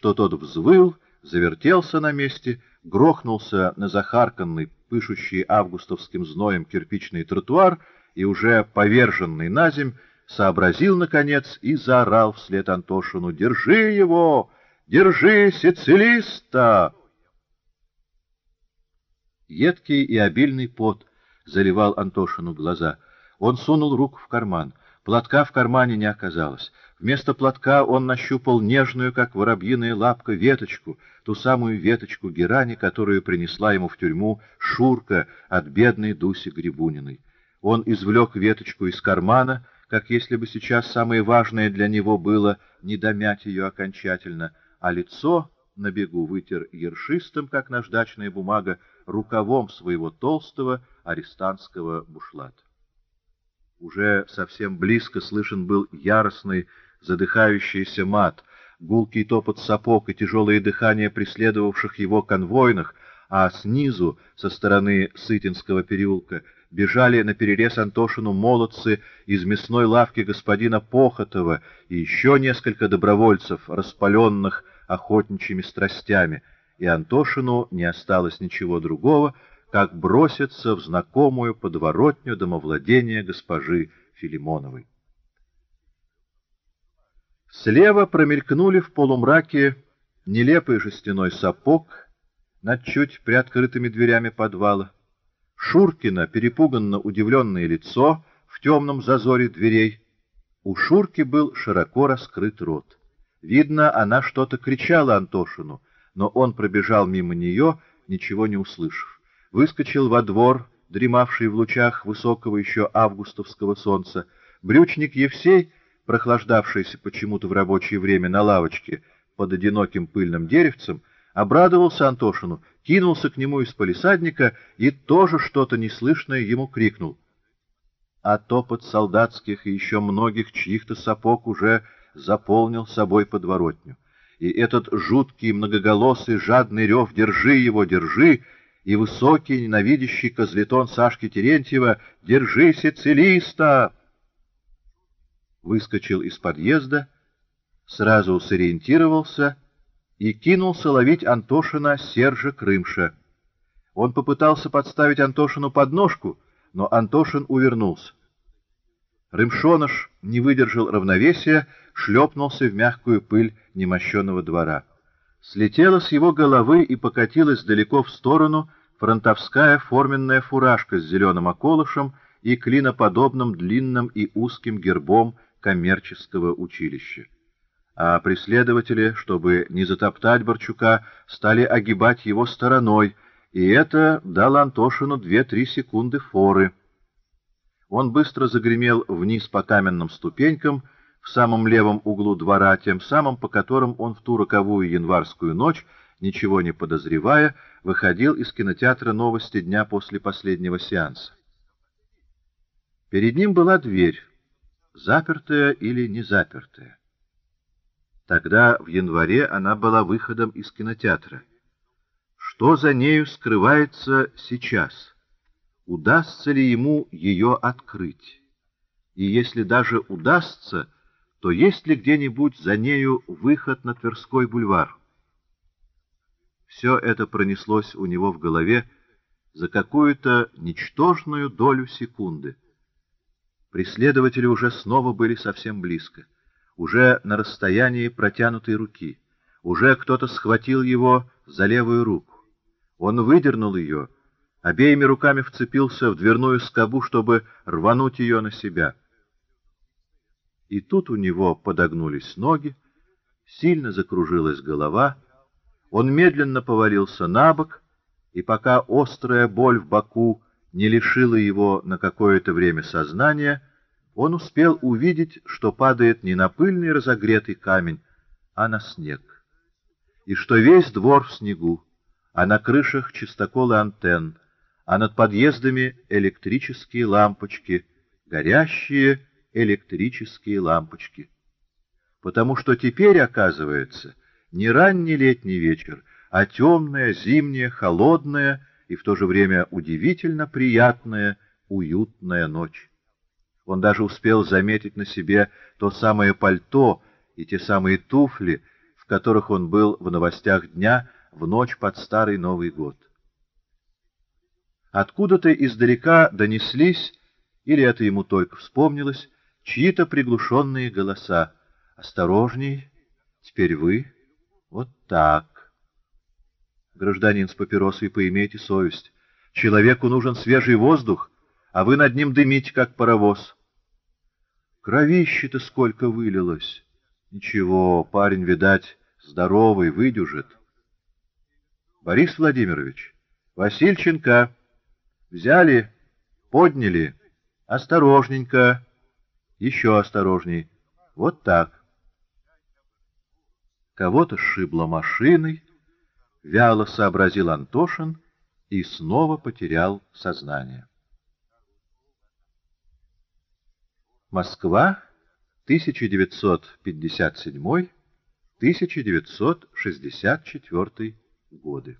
что тот взвыл, завертелся на месте, грохнулся на захарканный, пышущий августовским зноем кирпичный тротуар и, уже поверженный на земь, сообразил, наконец, и заорал вслед Антошину «Держи его! Держи, сицилиста!» Едкий и обильный пот заливал Антошину глаза. Он сунул руку в карман. Платка в кармане не оказалось. Вместо платка он нащупал нежную, как воробьиная лапка, веточку, ту самую веточку герани, которую принесла ему в тюрьму Шурка от бедной Дуси Грибуниной. Он извлек веточку из кармана, как если бы сейчас самое важное для него было не домять ее окончательно, а лицо на бегу вытер ершистым, как наждачная бумага, рукавом своего толстого арестантского бушлата. Уже совсем близко слышен был яростный, задыхающийся мат, гулкий топот сапог и тяжелое дыхание преследовавших его конвойных, а снизу, со стороны Сытинского переулка, бежали на перерез Антошину молодцы из мясной лавки господина Похотова и еще несколько добровольцев, распаленных охотничьими страстями, и Антошину не осталось ничего другого, как броситься в знакомую подворотню домовладения госпожи Филимоновой. Слева промелькнули в полумраке нелепый жестяной сапог над чуть приоткрытыми дверями подвала, Шуркина перепуганно удивленное лицо в темном зазоре дверей. У Шурки был широко раскрыт рот. Видно, она что-то кричала Антошину, но он пробежал мимо нее, ничего не услышав. Выскочил во двор, дремавший в лучах высокого еще августовского солнца. Брючник Евсей прохлаждавшийся почему-то в рабочее время на лавочке под одиноким пыльным деревцем, обрадовался Антошину, кинулся к нему из полисадника и тоже что-то неслышное ему крикнул. А топот солдатских и еще многих чьих-то сапог уже заполнил собой подворотню. И этот жуткий, многоголосый, жадный рев «Держи его, держи!» И высокий, ненавидящий козлетон Сашки Терентьева «Держи, сицилиста!» выскочил из подъезда, сразу сориентировался и кинулся ловить Антошина Сержа Крымша. Он попытался подставить Антошину подножку, но Антошин увернулся. Рымшоныш не выдержал равновесия, шлепнулся в мягкую пыль немощенного двора. Слетела с его головы и покатилась далеко в сторону фронтовская форменная фуражка с зеленым околышем и клиноподобным длинным и узким гербом коммерческого училища. А преследователи, чтобы не затоптать Борчука, стали огибать его стороной, и это дало Антошину две-три секунды форы. Он быстро загремел вниз по каменным ступенькам в самом левом углу двора, тем самым, по которым он в ту роковую январскую ночь, ничего не подозревая, выходил из кинотеатра «Новости дня» после последнего сеанса. Перед ним была дверь запертая или не запертая. Тогда, в январе, она была выходом из кинотеатра. Что за нею скрывается сейчас? Удастся ли ему ее открыть? И если даже удастся, то есть ли где-нибудь за нею выход на Тверской бульвар? Все это пронеслось у него в голове за какую-то ничтожную долю секунды. Преследователи уже снова были совсем близко, уже на расстоянии протянутой руки. Уже кто-то схватил его за левую руку. Он выдернул ее, обеими руками вцепился в дверную скобу, чтобы рвануть ее на себя. И тут у него подогнулись ноги, сильно закружилась голова, он медленно повалился на бок, и пока острая боль в боку не лишило его на какое-то время сознания, он успел увидеть, что падает не на пыльный разогретый камень, а на снег, и что весь двор в снегу, а на крышах чистоколы антенн, а над подъездами электрические лампочки, горящие электрические лампочки. Потому что теперь, оказывается, не ранний летний вечер, а темная, зимняя, холодная и в то же время удивительно приятная, уютная ночь. Он даже успел заметить на себе то самое пальто и те самые туфли, которых он был в новостях дня в ночь под Старый Новый год. Откуда-то издалека донеслись, или это ему только вспомнилось, чьи-то приглушенные голоса. «Осторожней! Теперь вы! Вот так!» Гражданин с папиросой, поимейте совесть. Человеку нужен свежий воздух, а вы над ним дымите, как паровоз. Кровище-то сколько вылилось! Ничего, парень, видать, здоровый, выдюжит. Борис Владимирович, Васильченко, взяли, подняли, осторожненько, еще осторожней, вот так. Кого-то сшибло машиной, вяло сообразил Антошин и снова потерял сознание. Москва, 1957-1964 годы.